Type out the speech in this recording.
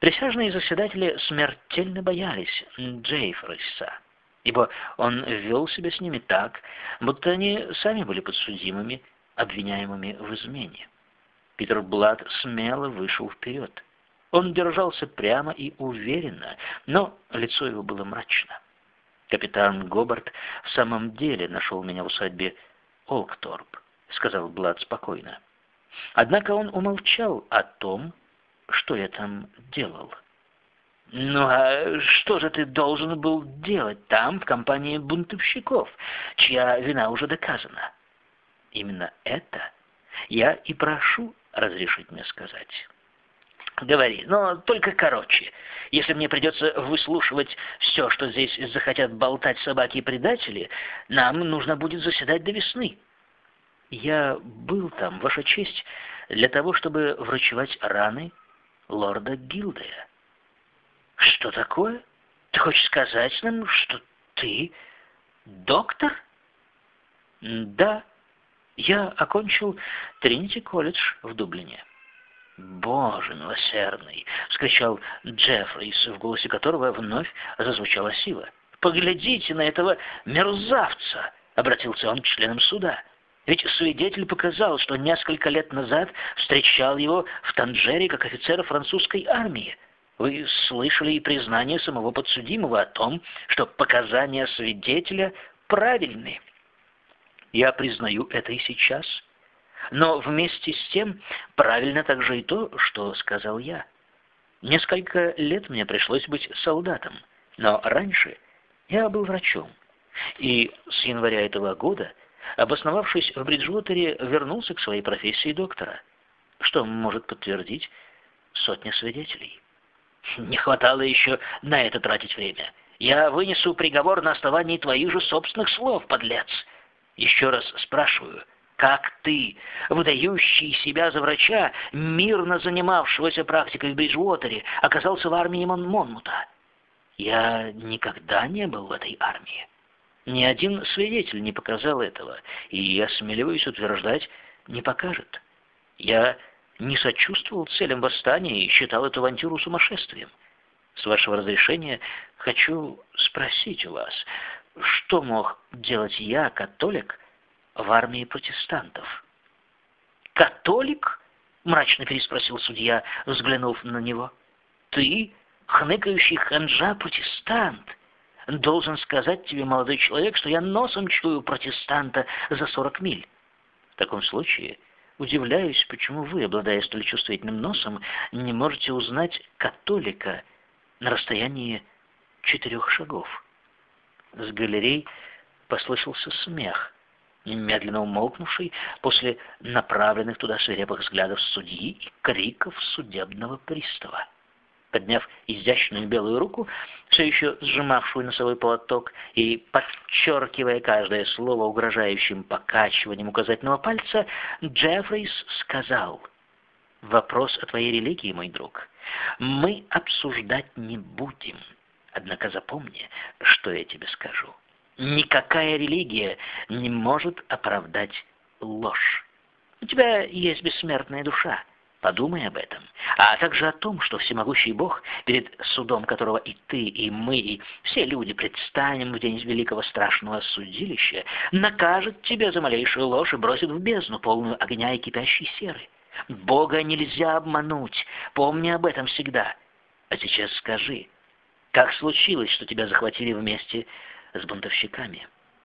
Присяжные заседатели смертельно боялись Джейфриса, ибо он вел себя с ними так, будто они сами были подсудимыми, обвиняемыми в измене. Питер Блад смело вышел вперед. Он держался прямо и уверенно, но лицо его было мрачно. «Капитан Гобарт в самом деле нашел меня в усадьбе Олкторп», — сказал Блад спокойно. Однако он умолчал о том, что я там делал. «Ну а что же ты должен был делать там, в компании бунтовщиков, чья вина уже доказана?» «Именно это я и прошу разрешить мне сказать». Говори, но только короче. Если мне придется выслушивать все, что здесь захотят болтать собаки и предатели, нам нужно будет заседать до весны. Я был там, Ваша честь, для того, чтобы врачевать раны лорда Гилдея. Что такое? Ты хочешь сказать нам, что ты доктор? Да, я окончил Тринити колледж в Дублине. «Боже милосердный!» — вскричал Джеффрис, в голосе которого вновь зазвучала сила. «Поглядите на этого мерзавца!» — обратился он к членам суда. «Ведь свидетель показал, что несколько лет назад встречал его в Танжере как офицера французской армии. Вы слышали и признание самого подсудимого о том, что показания свидетеля правильны. Я признаю это и сейчас». Но вместе с тем правильно также и то, что сказал я. Несколько лет мне пришлось быть солдатом, но раньше я был врачом. И с января этого года, обосновавшись в Бриджуотере, вернулся к своей профессии доктора, что может подтвердить сотня свидетелей. Не хватало еще на это тратить время. Я вынесу приговор на основании твоих же собственных слов, подлец. Еще раз спрашиваю — как ты, выдающий себя за врача, мирно занимавшегося практикой в Бриджуотере, оказался в армии Мон Монмута. Я никогда не был в этой армии. Ни один свидетель не показал этого, и, я смеливаюсь утверждать, не покажет. Я не сочувствовал целям восстания и считал эту авантюру сумасшествием. С вашего разрешения хочу спросить у вас, что мог делать я, католик, в армии протестантов. «Католик?» — мрачно переспросил судья, взглянув на него. «Ты, хныкающий ханжа-протестант, должен сказать тебе, молодой человек, что я носом чую протестанта за сорок миль. В таком случае удивляюсь, почему вы, обладая столь чувствительным носом, не можете узнать католика на расстоянии четырех шагов». С галерей послышался смех медленно умолкнувший после направленных туда свирепых взглядов судьи и криков судебного пристава. Подняв изящную белую руку, все еще сжимавшую носовой платок, и подчеркивая каждое слово угрожающим покачиванием указательного пальца, Джеффрис сказал, «Вопрос о твоей религии, мой друг, мы обсуждать не будем, однако запомни, что я тебе скажу». Никакая религия не может оправдать ложь. У тебя есть бессмертная душа. Подумай об этом, а также о том, что всемогущий Бог, перед судом которого и ты, и мы, и все люди предстанем в день великого страшного судилища, накажет тебя за малейшую ложь и бросит в бездну, полную огня и кипящей серы. Бога нельзя обмануть, помни об этом всегда. А сейчас скажи, как случилось, что тебя захватили вместе с бунтовщиками.